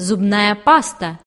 зубная паста.